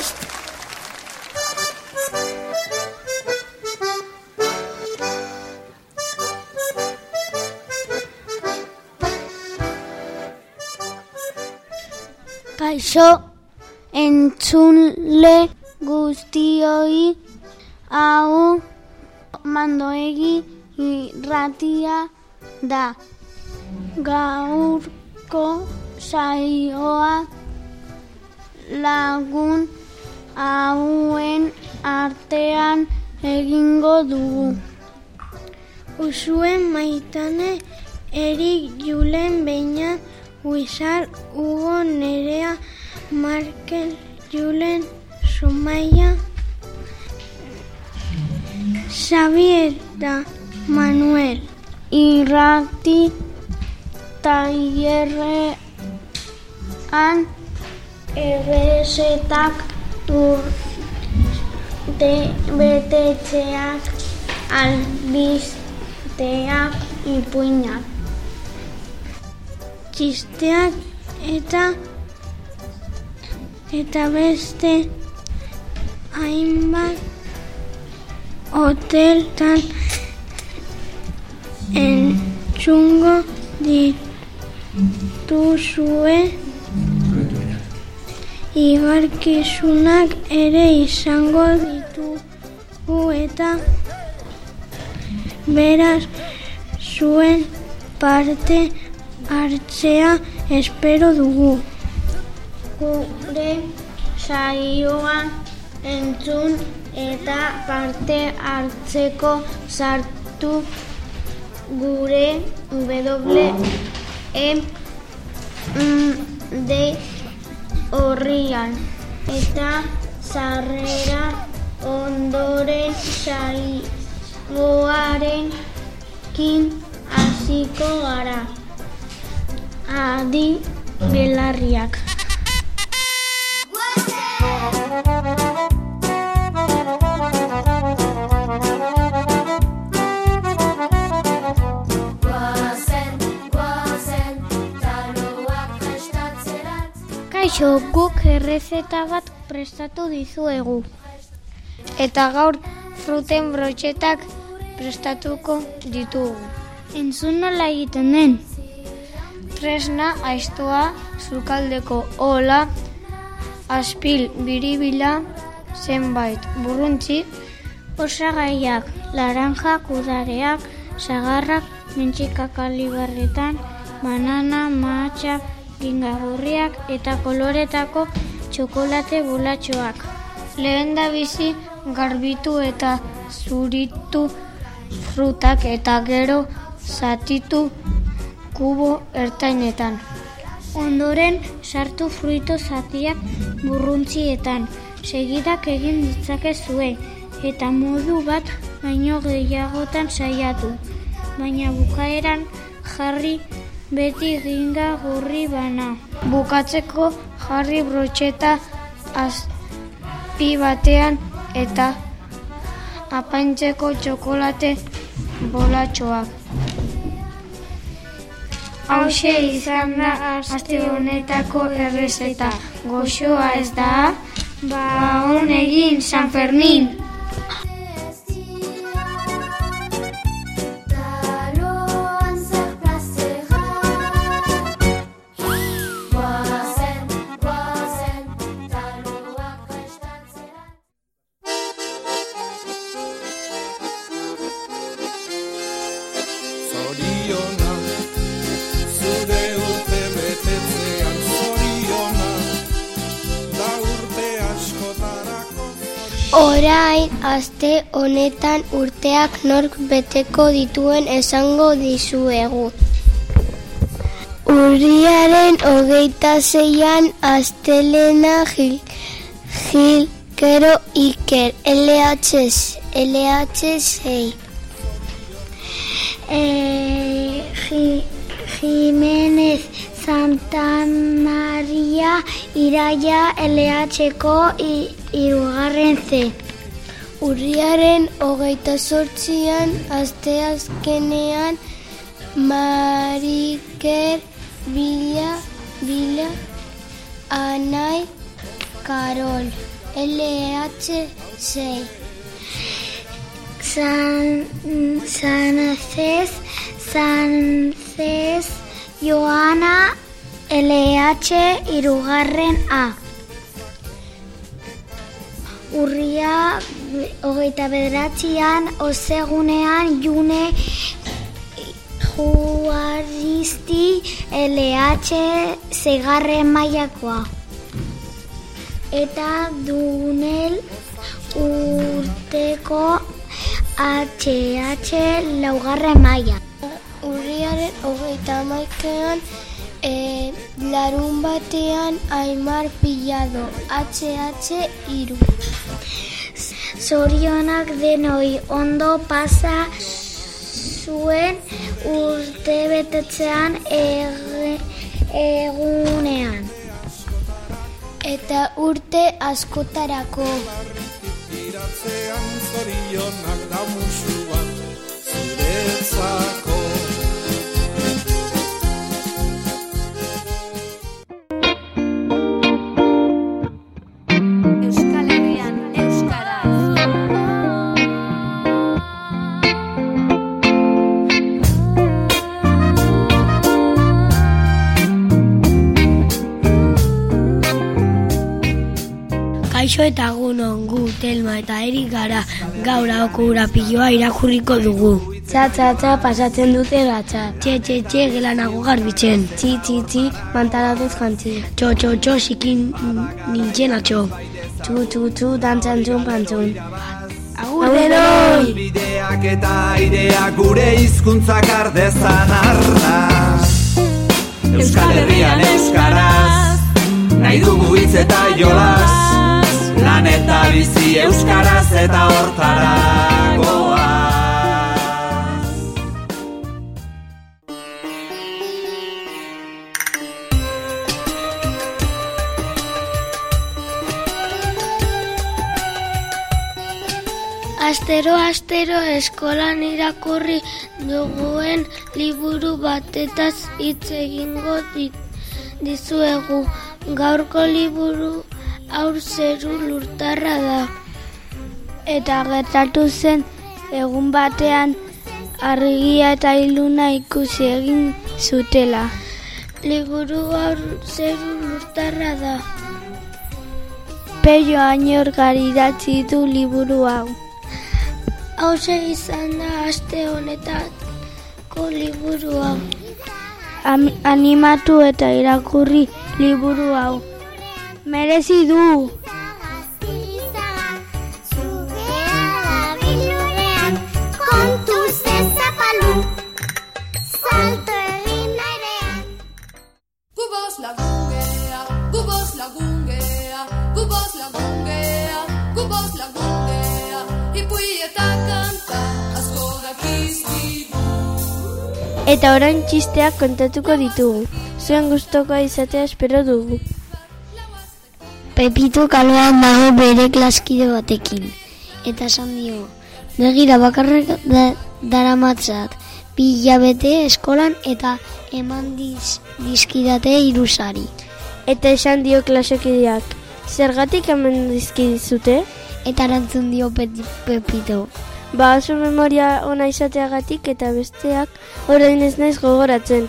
prest! Kaixo entzunle guztioi hau mandoegi irratia da. Gaurko saioa lagun hauen artean egingo dugu. Usuen maitane Erik Julen Beina Huizar Hugo Nerea Markel Julen Sumaia Xavier da Manuel Irrati tailerrean errezetak urte betetzeak albisteak ipuinak. Txisteak eta eta beste hainbat hoteltan entzungo dituzue igarkizunak ere izango ditugu eta beraz zuen parte hartzea espero dugu. Gure saioan entzun eta parte hartzeko sartu gure WMD horrian eta sarrera ondoren saioaren kin hasiko gara. Adi belarriak. Kaixo, guk errezeta bat prestatu dizuegu. Eta gaur fruten brotxetak prestatuko ditugu. Entzun nola egiten den. Tresna aiztoa, zurkaldeko hola, aspil biribila, zenbait burruntzi, osagaiak, laranja, kudareak, sagarrak, mentxikak alibarretan, banana, mahatxa, gingagurriak eta koloretako txokolate bolatxoak. Lehen da bizi garbitu eta zuritu frutak eta gero zatitu kubo ertainetan. Ondoren sartu fruito zatiak burruntzietan, segidak egin ditzakezue eta modu bat baino gehiagotan saiatu. Baina bukaeran jarri beti ginga gurri bana. Bukatzeko jarri brotxeta azpi batean eta apaintzeko txokolate bolatxoak. Hauxe izan da aste honetako errezeta. Goxoa ez da, ba hon egin San Fermin. Aste honetan urteak nork beteko dituen esango dizuegu. Urriaren hogeita zeian astelena gil, gil, kero iker, LHS, LH6. Eh, Ji- Jimenez Santa Maria Iraia LH-ko irugarren Z. Urriaren hogeita sortzian asteazkenean Mariker Bila Bila Anai Karol LH6 San, Sanchez Sanchez Joana LH irugarren A. Urria hogeita bederatzean ozegunean june juaristi LH zegarren mailakoa eta dunel urteko HH laugarren maila. Urriaren hogeita maikean e, larun batean aimar pilado HH iru. Zorionak denoi ondo pasa zuen urte betetzean egunean. Eta urte askotarako. Iratzean zorionak da Kaixo eta gunon gu, Telma eta Erik gara gaur hauko urapiloa irakurriko dugu. Txa, txa, txa, pasatzen dute gatza. Txe, txe, txe, gelanago garbitzen. Txi, txi, txi, mantaratuz jantzi. Txo, txo, txo, sikin nintzen atxo. Txu, txu, txu, dantzan txun pantzun. Agur denoi! Bideak eta aireak gure hizkuntzak ardezan arras Euskal Herrian euskaraz Nahi dugu hitz eta jolas Lan eta bizi euskaraz eta hortara goaz Astero, astero eskolan irakurri duguen liburu batetaz hitz egingo di- dizuegu. Gaurko liburu aur zeru lurtarra da. Eta gertatu zen egun batean argia eta iluna ikusi egin zutela. Liburu aur zeru lurtarra da. Peio ainorgari idatzi du liburu hau. Hauze izan da aste honetako liburu hau. Am- animatu eta irakurri liburu hau. Merezi du! Eta orain txisteak kontatuko ditugu. Zuen gustokoa izatea espero dugu. Pepito kaloan dago bere klaskide batekin. Eta esan dio, begira bakarrik da, daramatzat, bi hilabete eskolan eta eman diz, dizkidate irusari. Eta esan dio klasekideak. Zergatik hemen dizkidizute? Eta erantzun dio Pepito. Ba oso memoria ona izateagatik eta besteak orain ez naiz gogoratzen.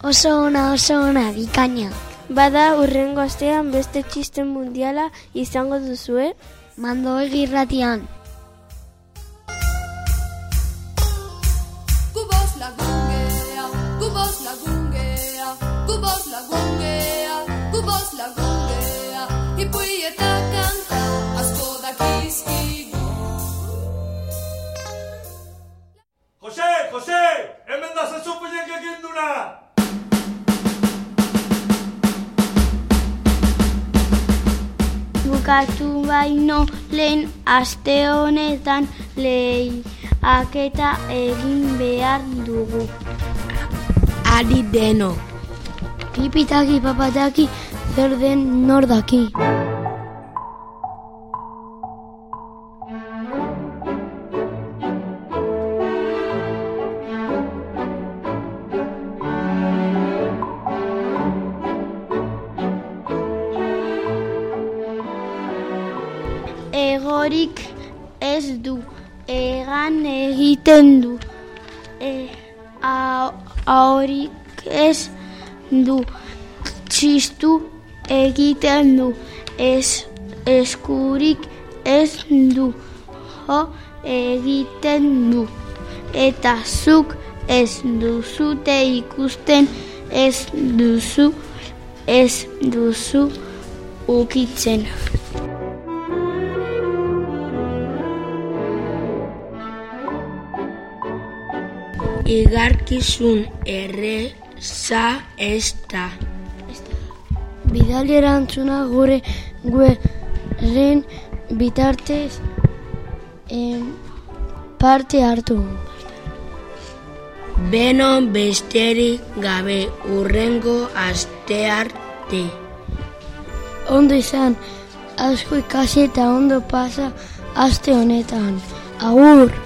Oso ona, oso ona, bikaina. Bada urrengo astean beste txisten mundiala izango duzue. Mando egirratian. Gubos lagungea, gubos lagungea, gubos lagungea, gubos lagungea, ipui eta kanta asko dakizkigu. Jose, Jose, hemen da zezupinek egin duna! Bukatu baino lehen aste honetan lehiaketa egin behar dugu. Ari deno. Pipitaki papataki zer den nor egan egiten du. E, a- ahorik ez du, txistu egiten du. Ez, eskurik ez du, jo egiten du. Eta zuk ez duzute ikusten, ez duzu, ez duzu ukitzen. Igarkizun erreza ez da. Bidali erantzuna gure gueren bitartez em, parte hartu. Beno besterik gabe urrengo aste arte. Ondo izan, asko ikasi eta ondo pasa aste honetan. Agur!